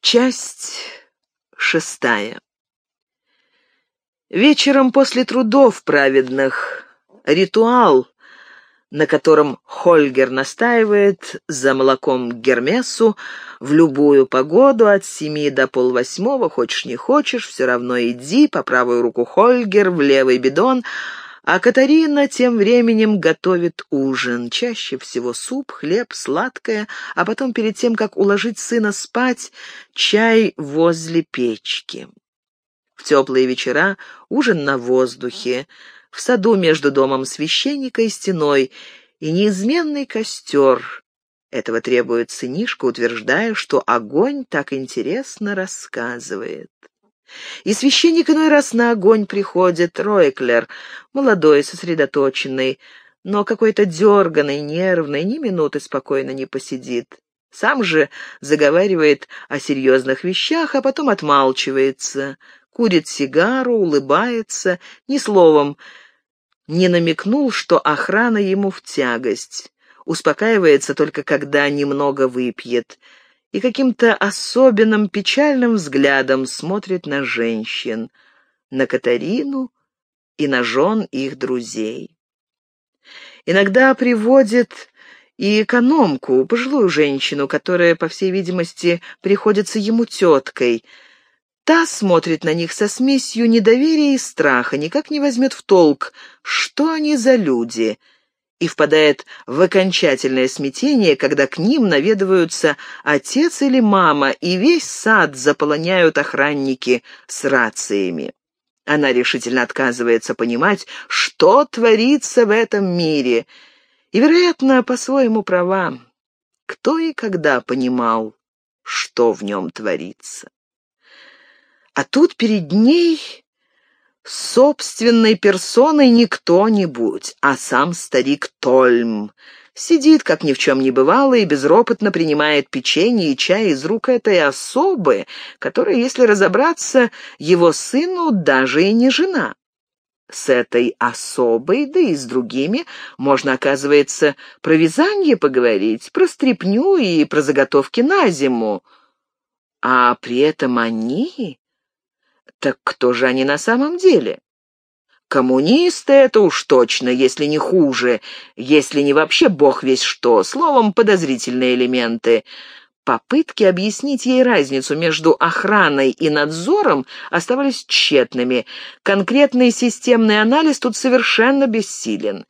Часть шестая. Вечером после трудов праведных ритуал, на котором Хольгер настаивает за молоком Гермесу в любую погоду от семи до полвосьмого, хочешь не хочешь, все равно иди, по правую руку Хольгер, в левый бидон — а Катарина тем временем готовит ужин, чаще всего суп, хлеб, сладкое, а потом перед тем, как уложить сына спать, чай возле печки. В теплые вечера ужин на воздухе, в саду между домом священника и стеной, и неизменный костер. Этого требует сынишка, утверждая, что огонь так интересно рассказывает. И священник иной раз на огонь приходит, Ройклер, молодой, сосредоточенный, но какой-то дерганный, нервный, ни минуты спокойно не посидит. Сам же заговаривает о серьезных вещах, а потом отмалчивается, курит сигару, улыбается, ни словом не намекнул, что охрана ему в тягость. Успокаивается только, когда немного выпьет — и каким-то особенным печальным взглядом смотрит на женщин, на Катарину и на жен их друзей. Иногда приводит и экономку, пожилую женщину, которая, по всей видимости, приходится ему теткой. Та смотрит на них со смесью недоверия и страха, никак не возьмет в толк, что они за люди — и впадает в окончательное смятение, когда к ним наведываются отец или мама, и весь сад заполоняют охранники с рациями. Она решительно отказывается понимать, что творится в этом мире, и, вероятно, по-своему права. Кто и когда понимал, что в нем творится? А тут перед ней собственной персоной не кто-нибудь, а сам старик Тольм. Сидит, как ни в чем не бывало, и безропотно принимает печенье и чай из рук этой особы, которая, если разобраться, его сыну даже и не жена. С этой особой, да и с другими, можно, оказывается, про вязание поговорить, про стряпню и про заготовки на зиму. А при этом они так кто же они на самом деле? Коммунисты — это уж точно, если не хуже, если не вообще бог весь что, словом, подозрительные элементы. Попытки объяснить ей разницу между охраной и надзором оставались тщетными. Конкретный системный анализ тут совершенно бессилен.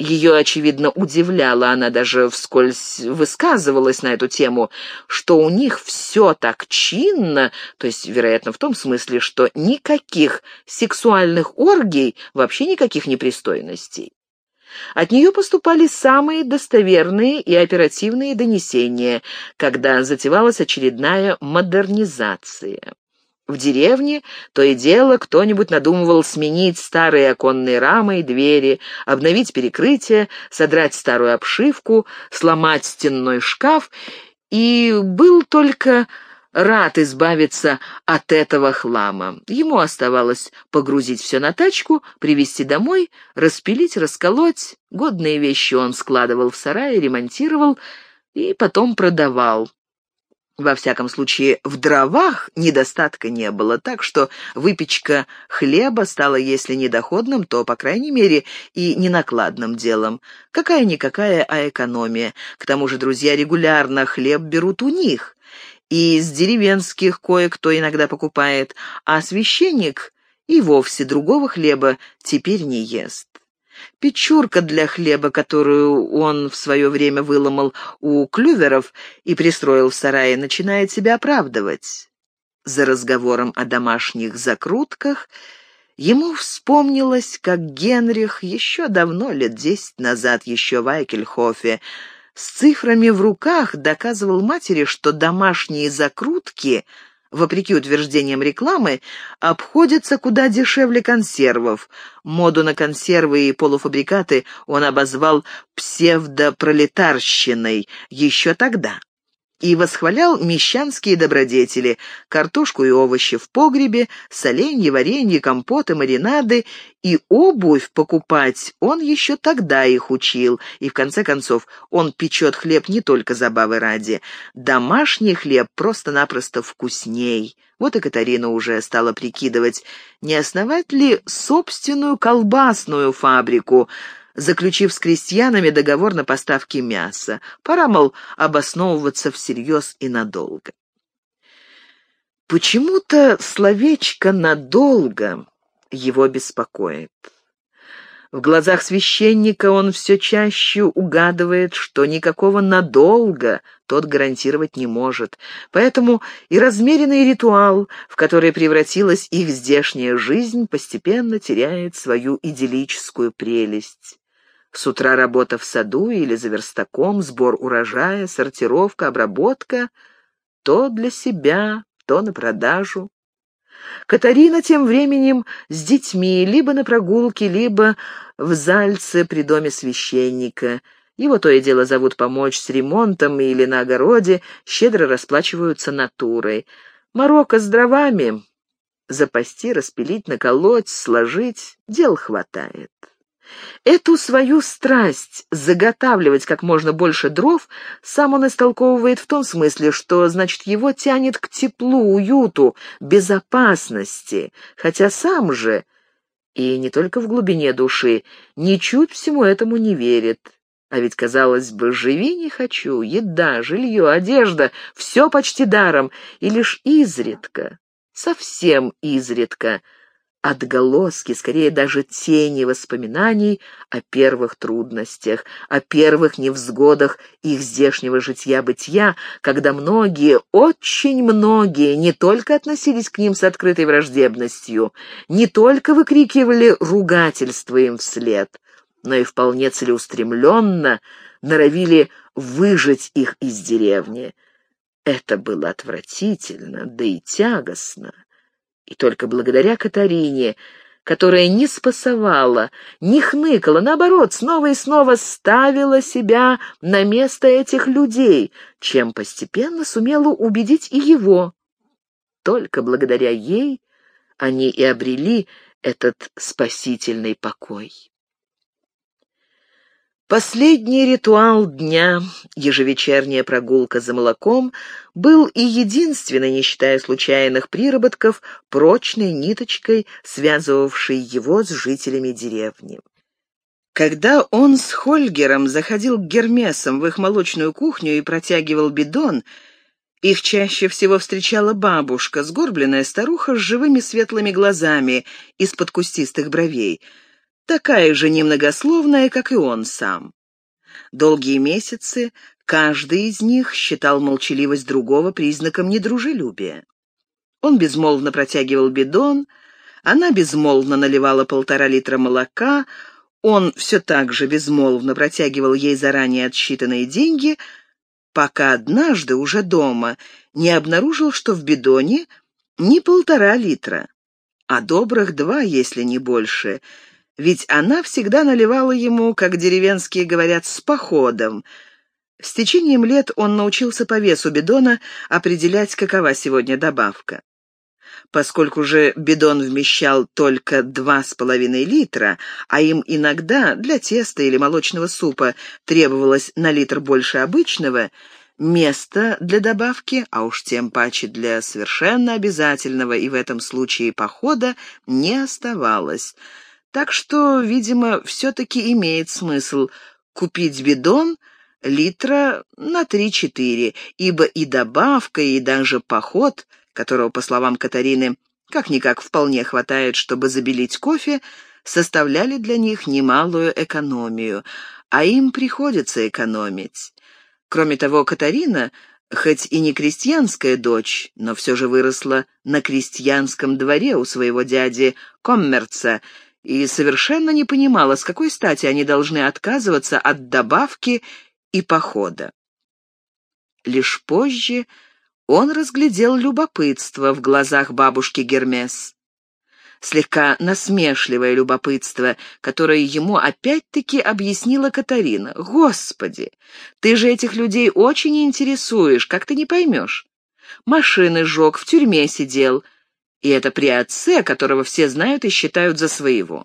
Ее, очевидно, удивляло, она даже вскользь высказывалась на эту тему, что у них все так чинно, то есть, вероятно, в том смысле, что никаких сексуальных оргий, вообще никаких непристойностей. От нее поступали самые достоверные и оперативные донесения, когда затевалась очередная модернизация. В деревне то и дело кто-нибудь надумывал сменить старые оконные рамы и двери, обновить перекрытие, содрать старую обшивку, сломать стенной шкаф, и был только рад избавиться от этого хлама. Ему оставалось погрузить все на тачку, привезти домой, распилить, расколоть. Годные вещи он складывал в сарае, ремонтировал и потом продавал. Во всяком случае, в дровах недостатка не было, так что выпечка хлеба стала, если не доходным, то, по крайней мере, и ненакладным делом. Какая-никакая, а экономия. К тому же друзья регулярно хлеб берут у них. И из деревенских кое-кто иногда покупает, а священник и вовсе другого хлеба теперь не ест. Печурка для хлеба, которую он в свое время выломал у клюверов и пристроил в сарае, начинает себя оправдывать. За разговором о домашних закрутках ему вспомнилось, как Генрих еще давно, лет десять назад, еще в Айкельхофе, с цифрами в руках доказывал матери, что домашние закрутки — вопреки утверждениям рекламы, обходятся куда дешевле консервов. Моду на консервы и полуфабрикаты он обозвал псевдопролетарщиной еще тогда. И восхвалял мещанские добродетели, картошку и овощи в погребе, соленье, варенье, компоты, маринады, и обувь покупать он еще тогда их учил, и в конце концов он печет хлеб не только забавы ради. Домашний хлеб просто-напросто вкусней. Вот и Катарина уже стала прикидывать, не основать ли собственную колбасную фабрику, заключив с крестьянами договор на поставки мяса. Пора, мол, обосновываться всерьез и надолго. Почему-то словечко «надолго» его беспокоит. В глазах священника он все чаще угадывает, что никакого надолго тот гарантировать не может. Поэтому и размеренный ритуал, в который превратилась их здешняя жизнь, постепенно теряет свою идиллическую прелесть. С утра работа в саду или за верстаком, сбор урожая, сортировка, обработка — то для себя, то на продажу. Катарина тем временем с детьми либо на прогулке, либо в Зальце при доме священника. Его то и дело зовут помочь с ремонтом или на огороде, щедро расплачиваются натурой. Марокко с дровами. Запасти, распилить, наколоть, сложить — дел хватает. Эту свою страсть заготавливать как можно больше дров сам он истолковывает в том смысле, что, значит, его тянет к теплу, уюту, безопасности, хотя сам же, и не только в глубине души, ничуть всему этому не верит. А ведь, казалось бы, живи не хочу, еда, жилье, одежда — все почти даром, и лишь изредка, совсем изредка — отголоски, скорее даже тени воспоминаний о первых трудностях, о первых невзгодах их здешнего житья-бытия, когда многие, очень многие не только относились к ним с открытой враждебностью, не только выкрикивали ругательства им вслед, но и вполне целеустремленно норовили выжить их из деревни. Это было отвратительно, да и тягостно. И только благодаря Катарине, которая не спасовала, не хныкала, наоборот, снова и снова ставила себя на место этих людей, чем постепенно сумела убедить и его. Только благодаря ей они и обрели этот спасительный покой. Последний ритуал дня, ежевечерняя прогулка за молоком, был и единственной, не считая случайных приработков, прочной ниточкой, связывавшей его с жителями деревни. Когда он с Хольгером заходил к Гермесам в их молочную кухню и протягивал бидон, их чаще всего встречала бабушка, сгорбленная старуха с живыми светлыми глазами из-под кустистых бровей — такая же немногословная, как и он сам. Долгие месяцы каждый из них считал молчаливость другого признаком недружелюбия. Он безмолвно протягивал бидон, она безмолвно наливала полтора литра молока, он все так же безмолвно протягивал ей заранее отсчитанные деньги, пока однажды уже дома не обнаружил, что в бидоне не полтора литра, а добрых два, если не больше — ведь она всегда наливала ему, как деревенские говорят, с походом. С течением лет он научился по весу бидона определять, какова сегодня добавка. Поскольку же бидон вмещал только два с половиной литра, а им иногда для теста или молочного супа требовалось на литр больше обычного, места для добавки, а уж тем паче для совершенно обязательного и в этом случае похода, не оставалось — так что, видимо, все-таки имеет смысл купить бидон литра на 3-4, ибо и добавка, и даже поход, которого, по словам Катарины, как-никак вполне хватает, чтобы забелить кофе, составляли для них немалую экономию, а им приходится экономить. Кроме того, Катарина, хоть и не крестьянская дочь, но все же выросла на крестьянском дворе у своего дяди Коммерца, и совершенно не понимала, с какой стати они должны отказываться от добавки и похода. Лишь позже он разглядел любопытство в глазах бабушки Гермес. слегка насмешливое любопытство, которое ему опять-таки объяснила Катарина. «Господи, ты же этих людей очень интересуешь, как ты не поймешь? Машины сжег, в тюрьме сидел, и это при отце, которого все знают и считают за своего».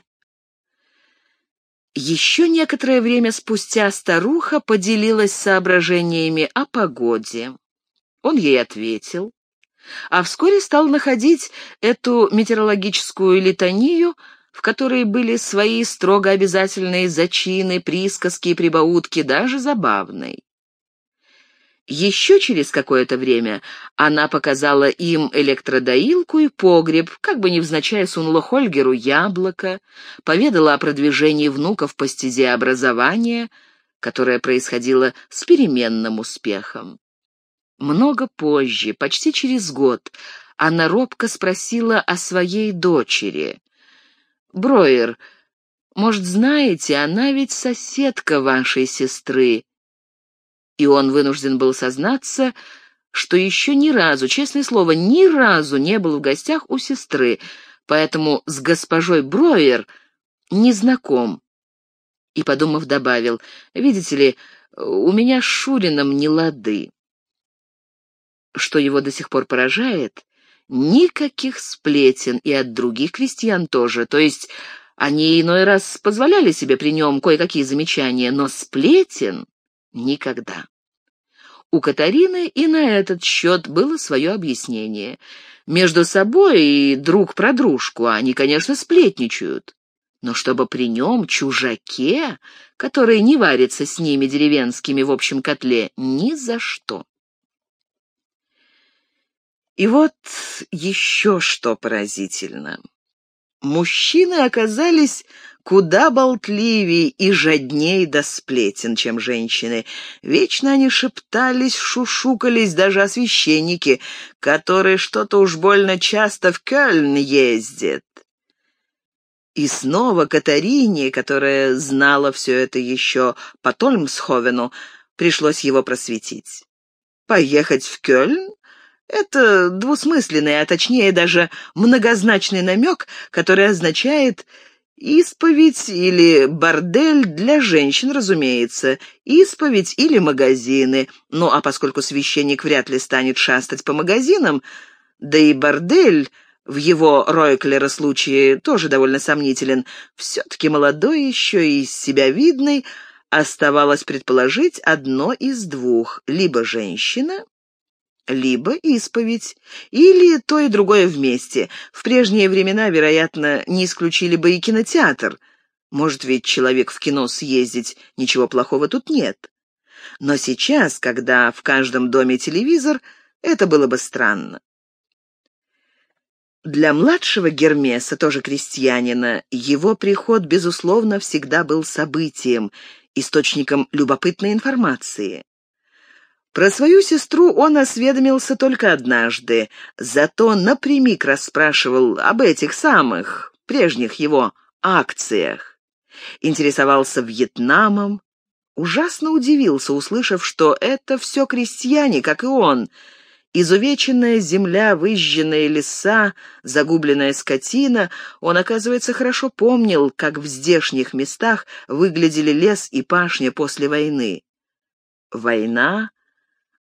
Еще некоторое время спустя старуха поделилась соображениями о погоде. Он ей ответил, а вскоре стал находить эту метеорологическую литанию, в которой были свои строго обязательные зачины, присказки и прибаутки, даже забавной. Еще через какое-то время она показала им электродоилку и погреб, как бы невзначай сунула Хольгеру яблоко, поведала о продвижении внуков по стезе образования, которое происходило с переменным успехом. Много позже, почти через год, она робко спросила о своей дочери. «Броер, может, знаете, она ведь соседка вашей сестры?» И он вынужден был сознаться, что еще ни разу, честное слово, ни разу не был в гостях у сестры, поэтому с госпожой Броер не знаком. И, подумав, добавил, «Видите ли, у меня с Шурином не лады» что его до сих пор поражает, никаких сплетен и от других крестьян тоже, то есть они иной раз позволяли себе при нем кое-какие замечания, но сплетен никогда. У Катарины и на этот счет было свое объяснение. Между собой и друг про дружку они, конечно, сплетничают. Но чтобы при нем, чужаке, который не варится с ними деревенскими в общем котле, ни за что. И вот еще что поразительно. Мужчины оказались куда болтливее и жадней до сплетен, чем женщины. Вечно они шептались, шушукались, даже о священнике, который что-то уж больно часто в Кёльн ездит. И снова Катарине, которая знала все это еще по Тольмсховену, пришлось его просветить. Поехать в Кёльн это двусмысленный, а точнее даже многозначный намек, который означает исповедь или бордель для женщин, разумеется, исповедь или магазины. Ну а поскольку священник вряд ли станет шастать по магазинам, да и бордель в его Ройклера случае тоже довольно сомнителен, все-таки молодой еще и из себя видный, оставалось предположить одно из двух — либо женщина, либо исповедь, или то и другое вместе. В прежние времена, вероятно, не исключили бы и кинотеатр. Может ведь человек в кино съездить, ничего плохого тут нет. Но сейчас, когда в каждом доме телевизор, это было бы странно. Для младшего Гермеса, тоже крестьянина, его приход, безусловно, всегда был событием, источником любопытной информации. Про свою сестру он осведомился только однажды, зато напрямик расспрашивал об этих самых, прежних его, акциях. Интересовался Вьетнамом, ужасно удивился, услышав, что это все крестьяне, как и он. Изувеченная земля, выжженные леса, загубленная скотина, он, оказывается, хорошо помнил, как в здешних местах выглядели лес и пашня после войны. Война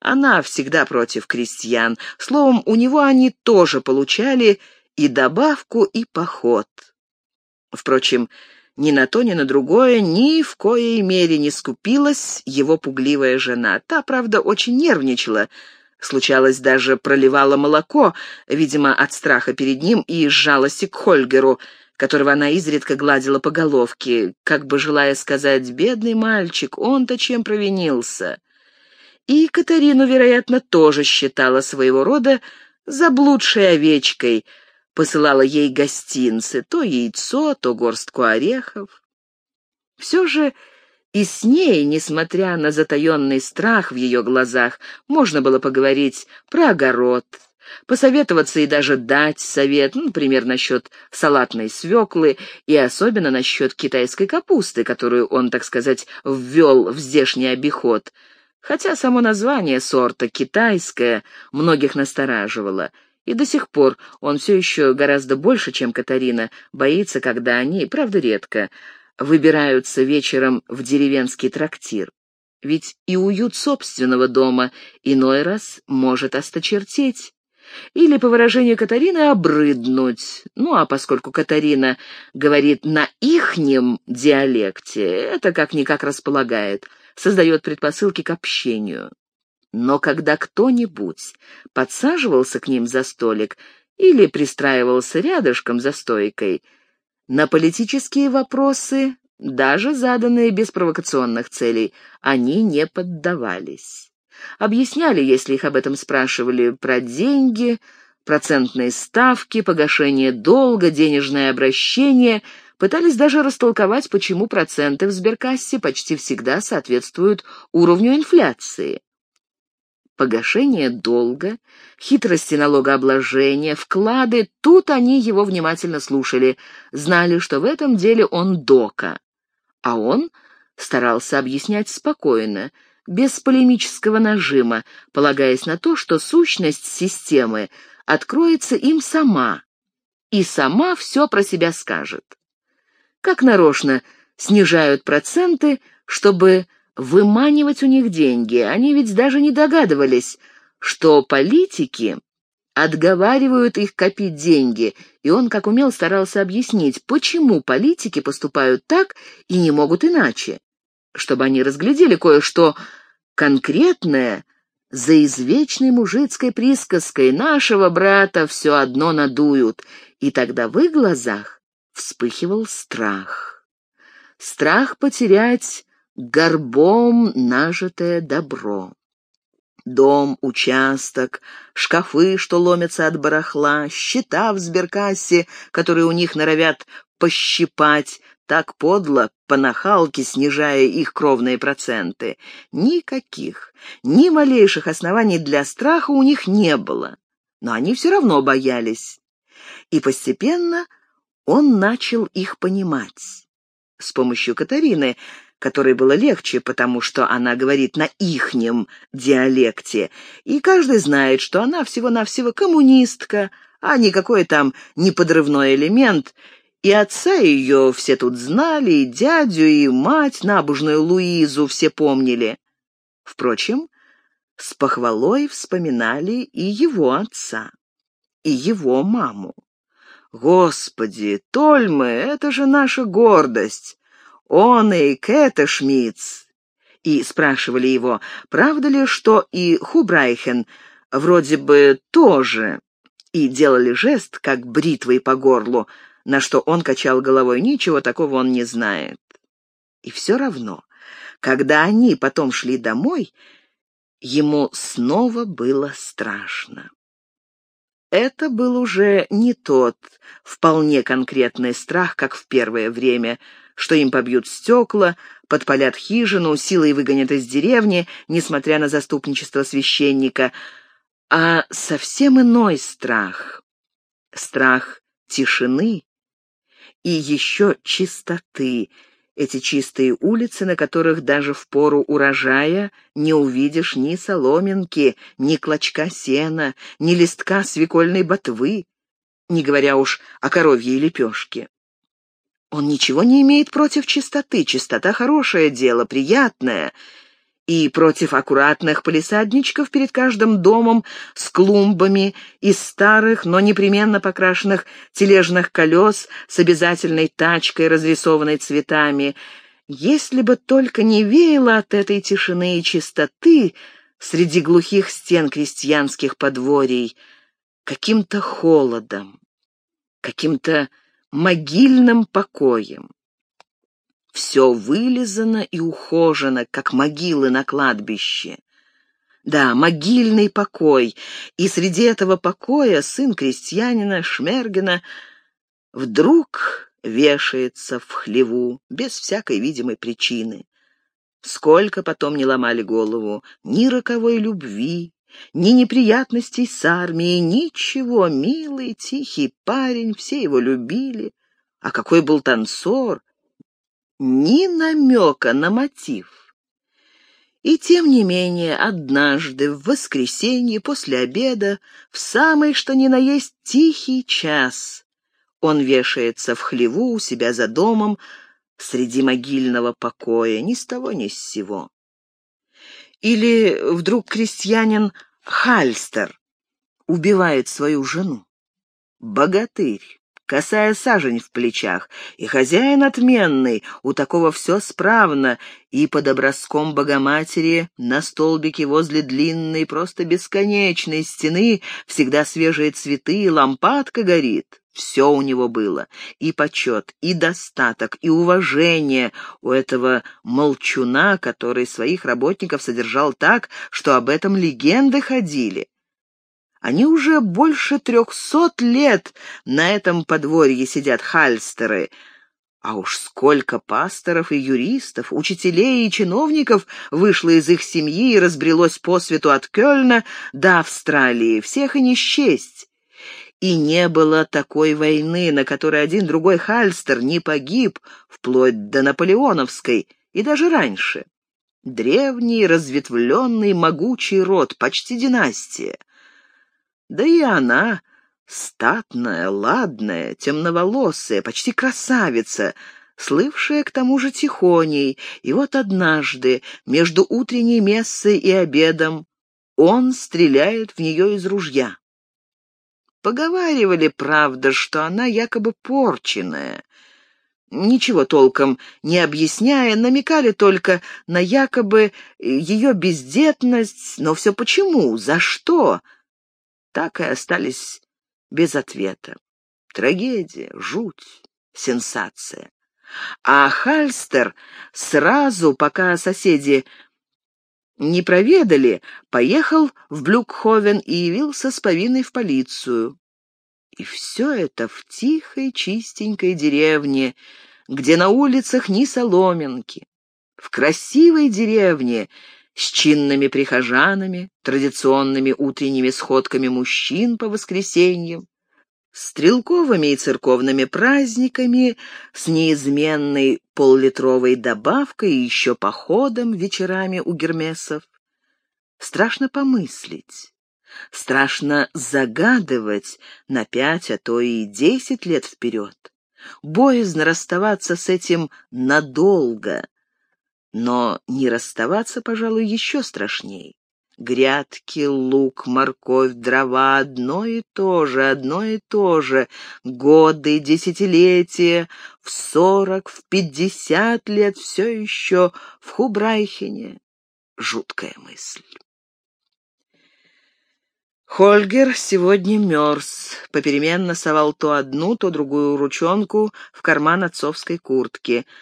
она всегда против крестьян. Словом, у него они тоже получали и добавку, и поход. Впрочем, ни на то, ни на другое ни в коей мере не скупилась его пугливая жена. Та, правда, очень нервничала. Случалось, даже проливала молоко, видимо, от страха перед ним и жалости к Хольгеру, которого она изредка гладила по головке, как бы желая сказать «бедный мальчик, он-то чем провинился?» И Катарину, вероятно, тоже считала своего рода заблудшей овечкой, посылала ей гостинцы, то яйцо, то горстку орехов. Все же и с ней, несмотря на затаенный страх в ее глазах, можно было поговорить про огород, посоветоваться и даже дать совет, ну, например, насчет салатной свеклы и особенно насчет китайской капусты, которую он, так сказать, ввел в здешний обиход — хотя само название сорта «китайское» многих настораживало, И до сих пор он все еще гораздо больше, чем Катарина, боится, когда они, правда редко, выбираются вечером в деревенский трактир. Ведь и уют собственного дома иной раз может осточертеть. Или, по выражению Катарины, обрыднуть. Ну, а поскольку Катарина говорит на ихнем диалекте, это как-никак располагает, создает предпосылки к общению. Но когда кто-нибудь подсаживался к ним за столик или пристраивался рядышком за стойкой, на политические вопросы, даже заданные без провокационных целей, они не поддавались. Объясняли, если их об этом спрашивали, про деньги, процентные ставки, погашение долга, денежное обращение, пытались даже растолковать, почему проценты в сберкассе почти всегда соответствуют уровню инфляции погашение долга, хитрости налогообложения, вклады, тут они его внимательно слушали, знали, что в этом деле он дока. А он старался объяснять спокойно, без полемического нажима, полагаясь на то, что сущность системы откроется им сама, и сама все про себя скажет. Как нарочно снижают проценты, чтобы выманивать у них деньги. Они ведь даже не догадывались, что политики отговаривают их копить деньги, и он, как умел, старался объяснить, почему политики поступают так и не могут иначе, чтобы они разглядели кое-что конкретное за извечной мужицкой присказкой. «нашего брата все одно надуют», и тогда в их глазах вспыхивал страх. Страх потерять горбом нажитое добро. Дом, участок, шкафы, что ломятся от барахла, счета в сберкассе, которые у них норовят пощипать, так подло, по нахалке снижая их кровные проценты. Никаких, ни малейших оснований для страха у них не было, но они все равно боялись. И постепенно он начал их понимать. С помощью Катарины которой было легче, потому что она говорит на ихнем диалекте, и каждый знает, что она всего-навсего коммунистка, а никакой там не подрывной элемент, и отца ее все тут знали, и дядю, и мать, набожную Луизу, все помнили. Впрочем, с похвалой вспоминали и его отца, и его маму. Господи, Тольмы, это же наша гордость. Он и Кэта Шмидц. И спрашивали его, правда ли, что и Хубрайхен вроде бы тоже, и делали жест, как бритвой по горлу, на что он качал головой, ничего такого он не знает. И все равно, когда они потом шли домой, ему снова было страшно. Это был уже не тот вполне конкретный страх, как в первое время, что им побьют стекла, подпалят хижину, силой выгонят из деревни, несмотря на заступничество священника, а совсем иной страх. Страх тишины и еще чистоты, эти чистые улицы, на которых даже в пору урожая не увидишь ни соломинки, ни клочка сена, ни листка свекольной ботвы, не говоря уж о коровьей лепешке. Он ничего не имеет против чистоты. Чистота — хорошее дело, приятное. И против аккуратных полисадничков перед каждым домом с клумбами из старых, но непременно покрашенных тележных колес с обязательной тачкой, разрисованной цветами. Если бы только не веяло от этой тишины и чистоты среди глухих стен крестьянских подворий каким-то холодом, каким-то могильным покоем. Все вылизано и ухожено, как могилы на кладбище. Да, могильный покой, и среди этого покоя сын крестьянина Шмергена вдруг вешается в хлеву, без всякой видимой причины. Сколько потом не ломали голову, ни роковой любви, ни неприятностей с армией, ничего. Милый, тихий парень, все его любили. А какой был танцор! Ни намека на мотив. И тем не менее, однажды, в воскресенье, после обеда, в самый что ни на есть тихий час, он вешается в хлеву у себя за домом, среди могильного покоя, ни с того ни с сего. Или вдруг крестьянин Хальстер убивает свою жену. Богатырь, косая сажень в плечах, и хозяин отменный, у такого все справно, и под образком Богоматери на столбике возле длинной, просто бесконечной стены всегда свежие цветы, и лампадка горит. Все у него было, и почет, и достаток, и уважение у этого молчуна, который своих работников содержал так, что об этом легенды ходили. Они уже больше трехсот лет на этом подворье сидят хальстеры, а уж сколько пасторов и юристов, учителей и чиновников вышло из их семьи и разбрелось по свету от Кёльна до Австралии, всех и не счесть. И не было такой войны, на которой один другой Хальстер не погиб, вплоть до Наполеоновской, и даже раньше. Древний, разветвленный, могучий род, почти династия. Да и она, статная, ладная, темноволосая, почти красавица, слывшая к тому же тихоней, и вот однажды, между утренней мессой и обедом, он стреляет в нее из ружья. Поговаривали, правда, что она якобы порченная. Ничего толком не объясняя, намекали только на якобы ее бездетность, но все почему, за что, так и остались без ответа. Трагедия, жуть, сенсация. А Хальстер сразу, пока соседи не проведали, поехал в Блюкховен и явился с повинной в полицию. И все это в тихой, чистенькой деревне, где на улицах ни соломинки, в красивой деревне с чинными прихожанами, традиционными утренними сходками мужчин по воскресеньям, стрелковыми и церковными праздниками, с неизменной поллитровой добавкой и еще походом вечерами у гермесов. Страшно помыслить, страшно загадывать на пять, а то и десять лет вперед. Боязно расставаться с этим надолго, но не расставаться, пожалуй, еще страшней. Грядки, лук, морковь, дрова — одно и то же, одно и то же. Годы, десятилетия, в сорок, в пятьдесят лет все еще в Хубрайхене. Жуткая мысль. Хольгер сегодня мерз, попеременно совал то одну, то другую ручонку в карман отцовской куртки —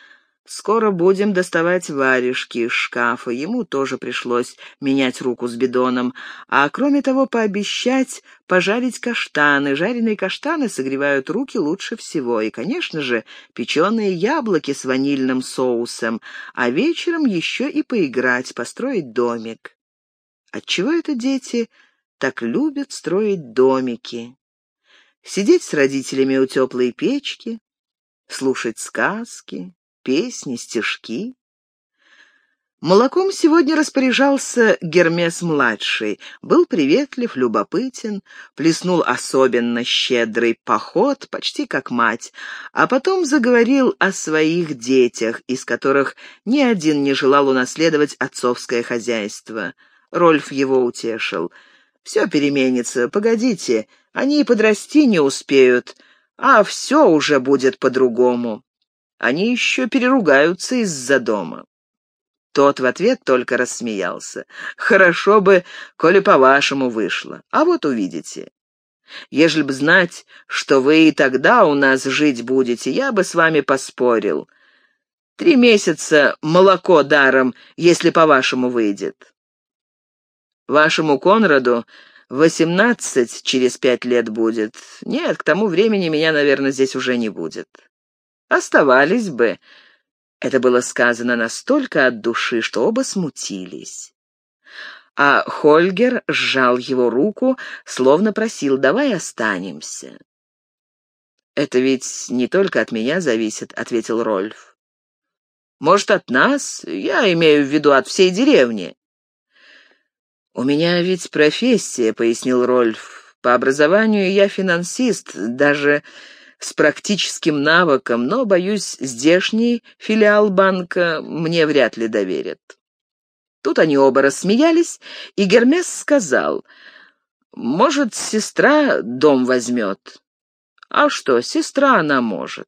Скоро будем доставать варежки из шкафа. Ему тоже пришлось менять руку с бидоном. А кроме того, пообещать пожарить каштаны. Жареные каштаны согревают руки лучше всего. И, конечно же, печеные яблоки с ванильным соусом. А вечером еще и поиграть, построить домик. Отчего это дети так любят строить домики? Сидеть с родителями у теплой печки, слушать сказки, песни, стишки. Молоком сегодня распоряжался Гермес-младший. Был приветлив, любопытен, плеснул особенно щедрый поход, почти как мать, а потом заговорил о своих детях, из которых ни один не желал унаследовать отцовское хозяйство. Рольф его утешил. «Все переменится, погодите, они и подрасти не успеют, а все уже будет по-другому». Они еще переругаются из-за дома. Тот в ответ только рассмеялся. «Хорошо бы, коли по-вашему вышло. А вот увидите. Ежели б знать, что вы и тогда у нас жить будете, я бы с вами поспорил. Три месяца молоко даром, если по-вашему выйдет. Вашему Конраду восемнадцать через пять лет будет. Нет, к тому времени меня, наверное, здесь уже не будет». Оставались бы. Это было сказано настолько от души, что оба смутились. А Хольгер сжал его руку, словно просил «давай останемся». «Это ведь не только от меня зависит», — ответил Рольф. Может, от нас? Я имею в виду от всей деревни». «У меня ведь профессия», — пояснил Рольф. «По образованию я финансист, даже с практическим навыком, но, боюсь, здешний филиал банка мне вряд ли доверят». Тут они оба рассмеялись, и Гермес сказал, «Может, сестра дом возьмет?» «А что, сестра она может».